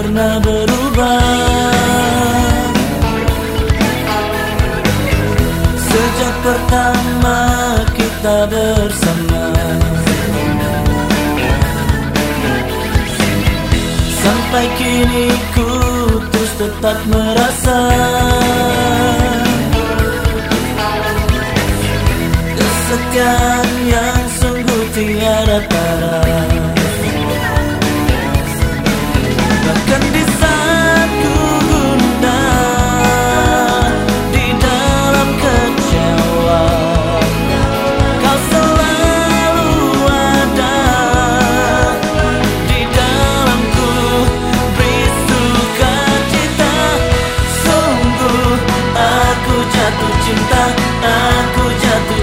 pernah berubah. Sejak pertama kita bersama. Sampai kini ku terus tetap merasa. Kesetiaan yang sungguh tiada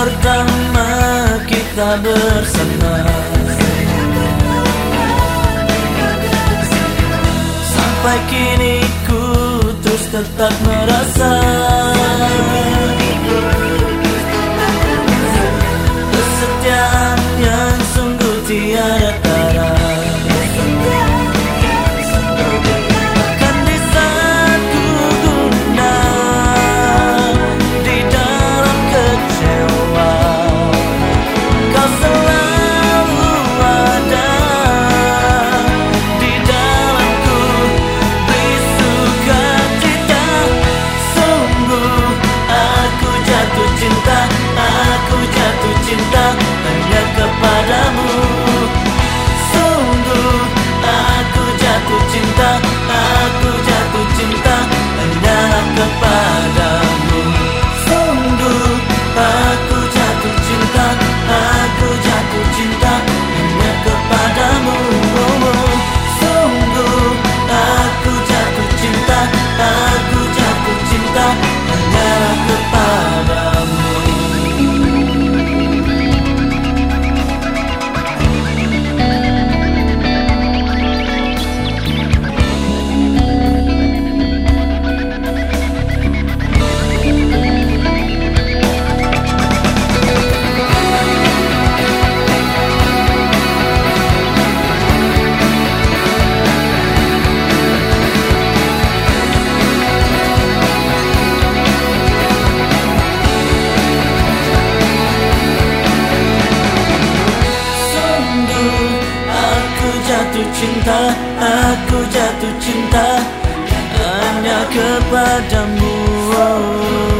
pertama kita bersama Sampai kini ku terus tetap merasa jatuh cinta Aku jatuh cinta Hanya kepadamu oh.